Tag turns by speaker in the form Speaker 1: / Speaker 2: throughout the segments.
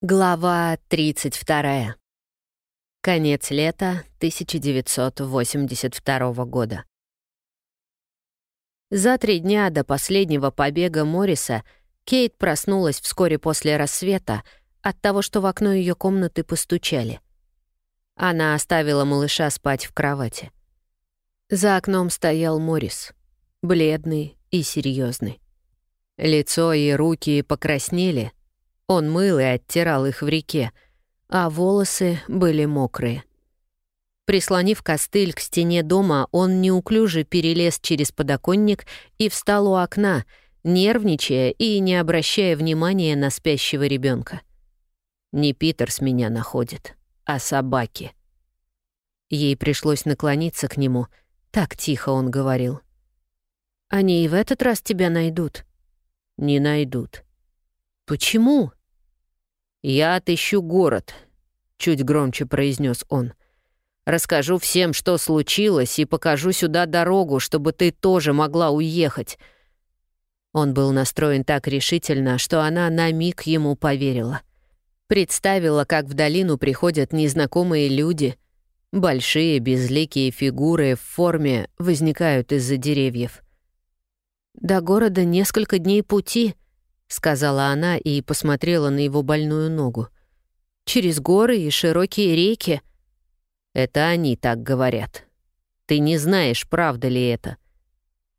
Speaker 1: Глава 32. Конец лета 1982 года. За три дня до последнего побега Морриса Кейт проснулась вскоре после рассвета от того, что в окно ее комнаты постучали. Она оставила малыша спать в кровати. За окном стоял Моррис, бледный и серьезный. Лицо и руки покраснели — он мыл и оттирал их в реке, а волосы были мокрые. Прислонив костыль к стене дома, он неуклюже перелез через подоконник и встал у окна, нервничая и не обращая внимания на спящего ребенка. Не Питерс меня находит, а собаки. Ей пришлось наклониться к нему, так тихо он говорил. «Они и в этот раз тебя найдут?» «Не найдут». «Почему?» «Я отыщу город», — чуть громче произнес он. «Расскажу всем, что случилось, и покажу сюда дорогу, чтобы ты тоже могла уехать». Он был настроен так решительно, что она на миг ему поверила. Представила, как в долину приходят незнакомые люди. Большие безликие фигуры в форме возникают из-за деревьев. «До города несколько дней пути», — сказала она и посмотрела на его больную ногу. «Через горы и широкие реки». «Это они так говорят. Ты не знаешь, правда ли это».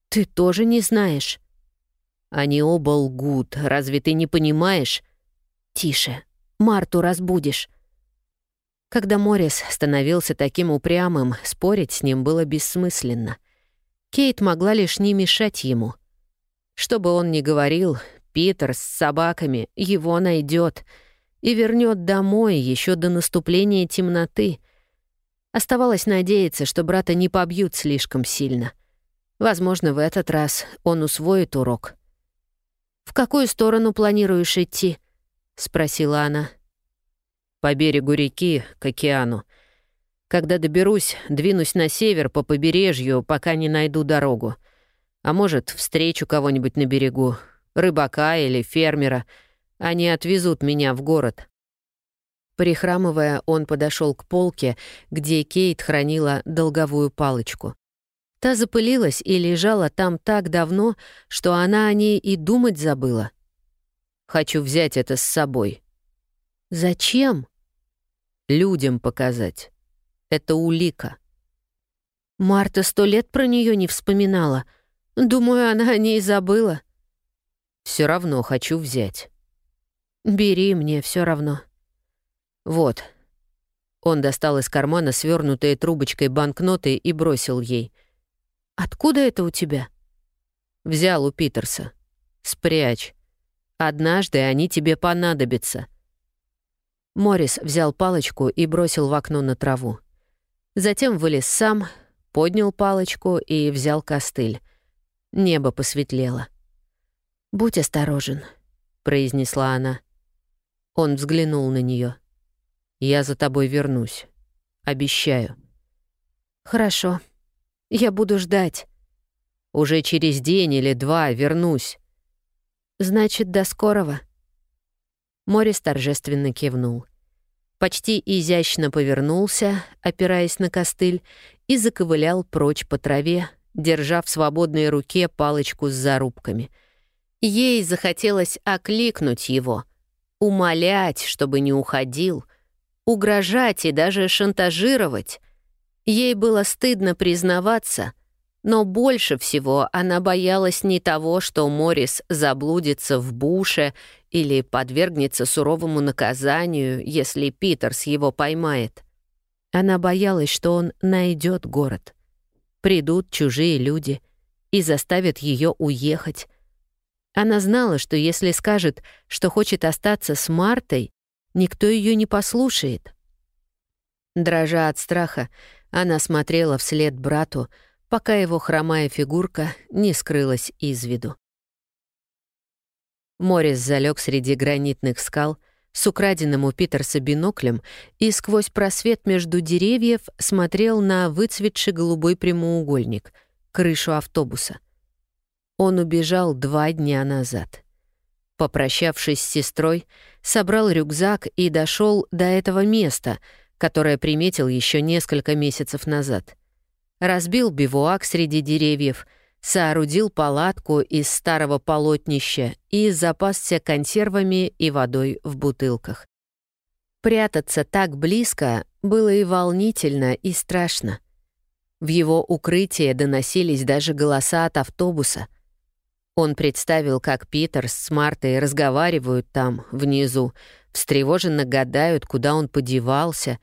Speaker 1: «Ты тоже не знаешь». «Они оба лгут. Разве ты не понимаешь?» «Тише. Марту разбудишь». Когда Моррис становился таким упрямым, спорить с ним было бессмысленно. Кейт могла лишь не мешать ему. Что бы он ни говорил, Питер с собаками его найдет и вернет домой еще до наступления темноты. Оставалось надеяться, что брата не побьют слишком сильно. Возможно, в этот раз он усвоит урок. «В какую сторону планируешь идти?» — спросила она. «По берегу реки, к океану. Когда доберусь, двинусь на север по побережью, пока не найду дорогу. А может, встречу кого-нибудь на берегу, рыбака или фермера. Они отвезут меня в город». Прихрамывая, он подошел к полке, где Кейт хранила долговую палочку. Та запылилась и лежала там так давно, что она о ней и думать забыла. «Хочу взять это с собой». «Зачем?» «Людям показать. Это улика». Марта сто лет про нее не вспоминала. Думаю, она о ней забыла. Все равно хочу взять. Бери, мне все равно. Вот. Он достал из кармана свернутые трубочкой банкноты и бросил ей. Откуда это у тебя? Взял у Питерса. Спрячь. Однажды они тебе понадобятся. Морис взял палочку и бросил в окно на траву. Затем вылез сам, поднял палочку и взял костыль. Небо посветлело. «Будь осторожен», — произнесла она. Он взглянул на нее. «Я за тобой вернусь. Обещаю». «Хорошо. Я буду ждать». «Уже через день или два вернусь». «Значит, до скорого». Морис торжественно кивнул. Почти изящно повернулся, опираясь на костыль, и заковылял прочь по траве, держа в свободной руке палочку с зарубками — Ей захотелось окликнуть его, умолять, чтобы не уходил, угрожать и даже шантажировать. Ей было стыдно признаваться, но больше всего она боялась не того, что Морис заблудится в буше или подвергнется суровому наказанию, если Питерс его поймает. Она боялась, что он найдет город. Придут чужие люди и заставят ее уехать, она знала, что если скажет, что хочет остаться с Мартой, никто ее не послушает. Дрожа от страха, она смотрела вслед брату, пока его хромая фигурка не скрылась из виду. Морис залег среди гранитных скал с украденным у Питерса биноклем и сквозь просвет между деревьев смотрел на выцветший голубой прямоугольник — крышу автобуса — он убежал два дня назад. Попрощавшись с сестрой, собрал рюкзак и дошел до этого места, которое приметил еще несколько месяцев назад. Разбил бивуак среди деревьев, соорудил палатку из старого полотнища и запасся консервами и водой в бутылках. Прятаться так близко было и волнительно, и страшно. В его укрытие доносились даже голоса от автобуса — он представил, как Питер с Мартой разговаривают там, внизу, встревоженно гадают, куда он подевался,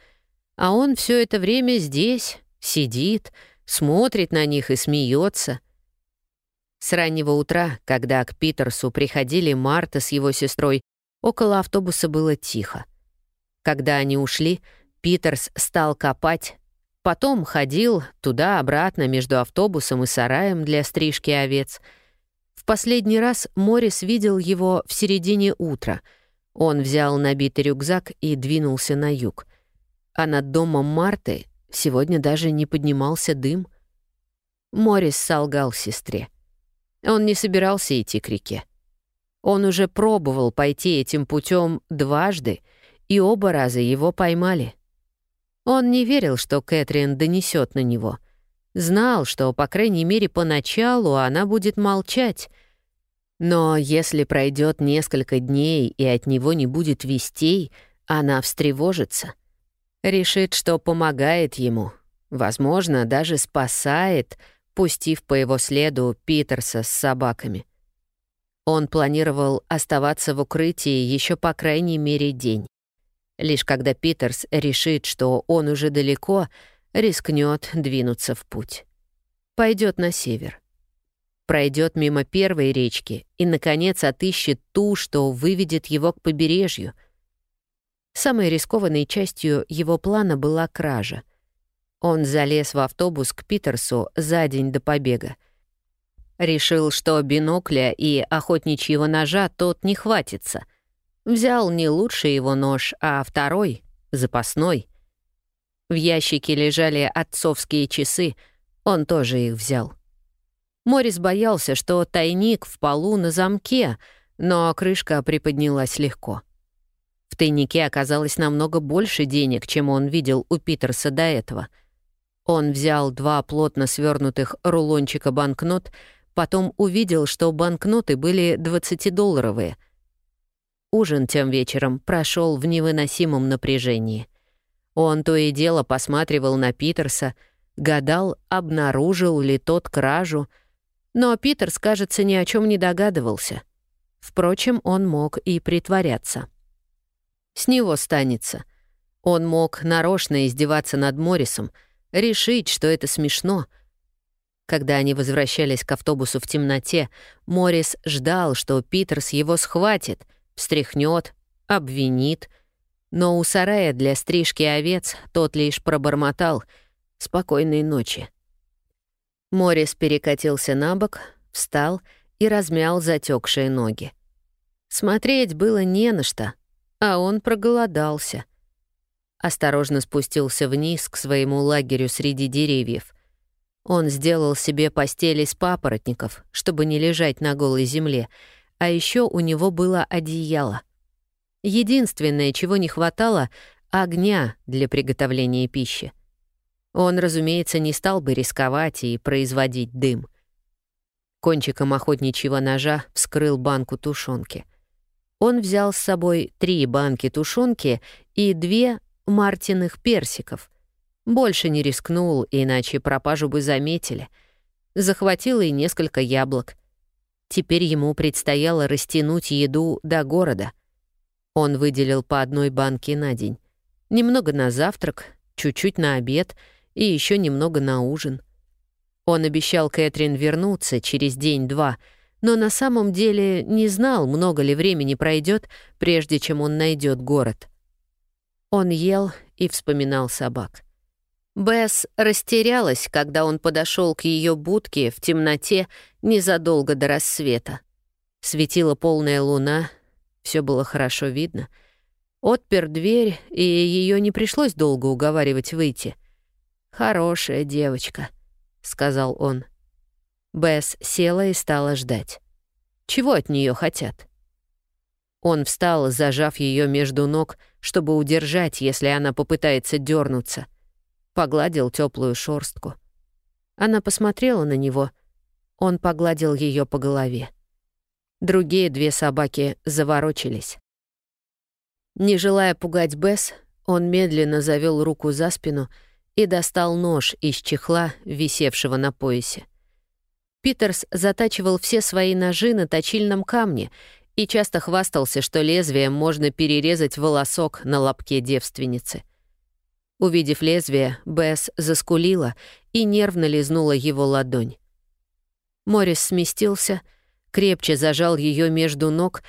Speaker 1: а он все это время здесь, сидит, смотрит на них и смеется. С раннего утра, когда к Питерсу приходили Марта с его сестрой, около автобуса было тихо. Когда они ушли, Питерс стал копать, потом ходил туда-обратно между автобусом и сараем для стрижки овец — последний раз Морис видел его в середине утра. Он взял набитый рюкзак и двинулся на юг. А над домом Марты сегодня даже не поднимался дым. Морис солгал сестре. Он не собирался идти к реке. Он уже пробовал пойти этим путем дважды, и оба раза его поймали. Он не верил, что Кэтрин донесет на него — Знал, что, по крайней мере, поначалу она будет молчать. Но если пройдет несколько дней и от него не будет вестей, она встревожится. Решит, что помогает ему, возможно, даже спасает, пустив по его следу Питерса с собаками. Он планировал оставаться в укрытии еще по крайней мере день. Лишь когда Питерс решит, что он уже далеко — рискнет двинуться в путь. Пойдет на север. Пройдет мимо первой речки и, наконец, отыщет ту, что выведет его к побережью. Самой рискованной частью его плана была кража. Он залез в автобус к Питерсу за день до побега. Решил, что бинокля и охотничьего ножа тот не хватится. Взял не лучший его нож, а второй, запасной — в ящике лежали отцовские часы, он тоже их взял. Морис боялся, что тайник в полу на замке, но крышка приподнялась легко. В тайнике оказалось намного больше денег, чем он видел у Питерса до этого. Он взял два плотно свернутых рулончика банкнот, потом увидел, что банкноты были 20-долларовые. Ужин тем вечером прошел в невыносимом напряжении — он то и дело посматривал на Питерса, гадал, обнаружил ли тот кражу, но Питерс, кажется, ни о чем не догадывался. Впрочем, он мог и притворяться. С него станется. Он мог нарочно издеваться над Моррисом, решить, что это смешно. Когда они возвращались к автобусу в темноте, Моррис ждал, что Питерс его схватит, встряхнет, обвинит — но у сарая для стрижки овец тот лишь пробормотал «Спокойной ночи». Морис перекатился на бок, встал и размял затекшие ноги. Смотреть было не на что, а он проголодался. Осторожно спустился вниз к своему лагерю среди деревьев. Он сделал себе постель из папоротников, чтобы не лежать на голой земле, а еще у него было одеяло. Единственное, чего не хватало — огня для приготовления пищи. Он, разумеется, не стал бы рисковать и производить дым. Кончиком охотничьего ножа вскрыл банку тушенки. Он взял с собой три банки тушенки и две мартиных персиков. Больше не рискнул, иначе пропажу бы заметили. Захватил и несколько яблок. Теперь ему предстояло растянуть еду до города — он выделил по одной банке на день. Немного на завтрак, чуть-чуть на обед и еще немного на ужин. Он обещал Кэтрин вернуться через день-два, но на самом деле не знал, много ли времени пройдет, прежде чем он найдет город. Он ел и вспоминал собак. Бесс растерялась, когда он подошел к ее будке в темноте незадолго до рассвета. Светила полная луна, все было хорошо видно. Отпер дверь, и ее не пришлось долго уговаривать выйти. «Хорошая девочка», — сказал он. Бесс села и стала ждать. Чего от нее хотят? Он встал, зажав ее между ног, чтобы удержать, если она попытается дернуться. Погладил теплую шорстку. Она посмотрела на него. Он погладил ее по голове. Другие две собаки заворочились. Не желая пугать Бесс, он медленно завел руку за спину и достал нож из чехла, висевшего на поясе. Питерс затачивал все свои ножи на точильном камне и часто хвастался, что лезвием можно перерезать волосок на лобке девственницы. Увидев лезвие, Бесс заскулила и нервно лизнула его ладонь. Морис сместился, крепче зажал ее между ног,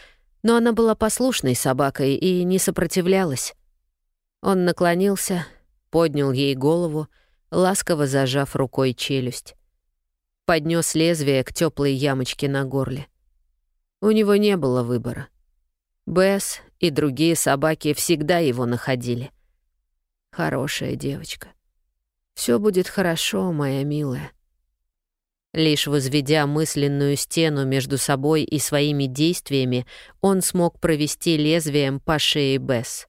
Speaker 1: но она была послушной собакой и не сопротивлялась. Он наклонился, поднял ей голову, ласково зажав рукой челюсть. Поднес лезвие к теплой ямочке на горле. У него не было выбора. Бесс и другие собаки всегда его находили. Хорошая девочка. Все будет хорошо, моя милая. Лишь возведя мысленную стену между собой и своими действиями, он смог провести лезвием по шее Бесс.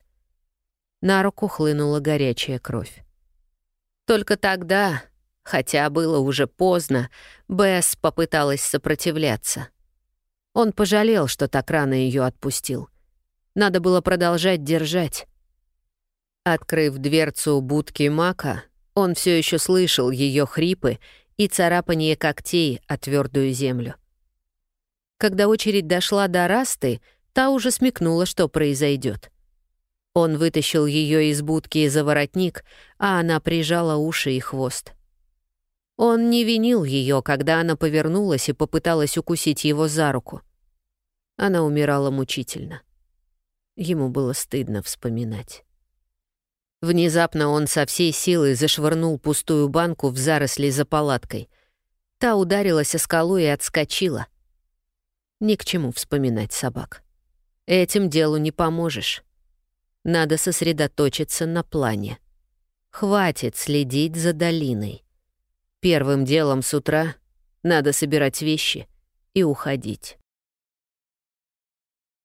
Speaker 1: На руку хлынула горячая кровь. Только тогда, хотя было уже поздно, Бесс попыталась сопротивляться — он пожалел, что так рано ее отпустил. Надо было продолжать держать. Открыв дверцу будки Мака, он все еще слышал ее хрипы и царапание когтей о твердую землю. Когда очередь дошла до Расты, та уже смекнула, что произойдет. Он вытащил ее из будки за воротник, а она прижала уши и хвост. Он не винил ее, когда она повернулась и попыталась укусить его за руку. Она умирала мучительно. Ему было стыдно вспоминать. Внезапно он со всей силы зашвырнул пустую банку в заросли за палаткой. Та ударилась о скалу и отскочила. Ни к чему вспоминать собак. Этим делу не поможешь. Надо сосредоточиться на плане. Хватит следить за долиной. Первым делом с утра надо собирать вещи и уходить.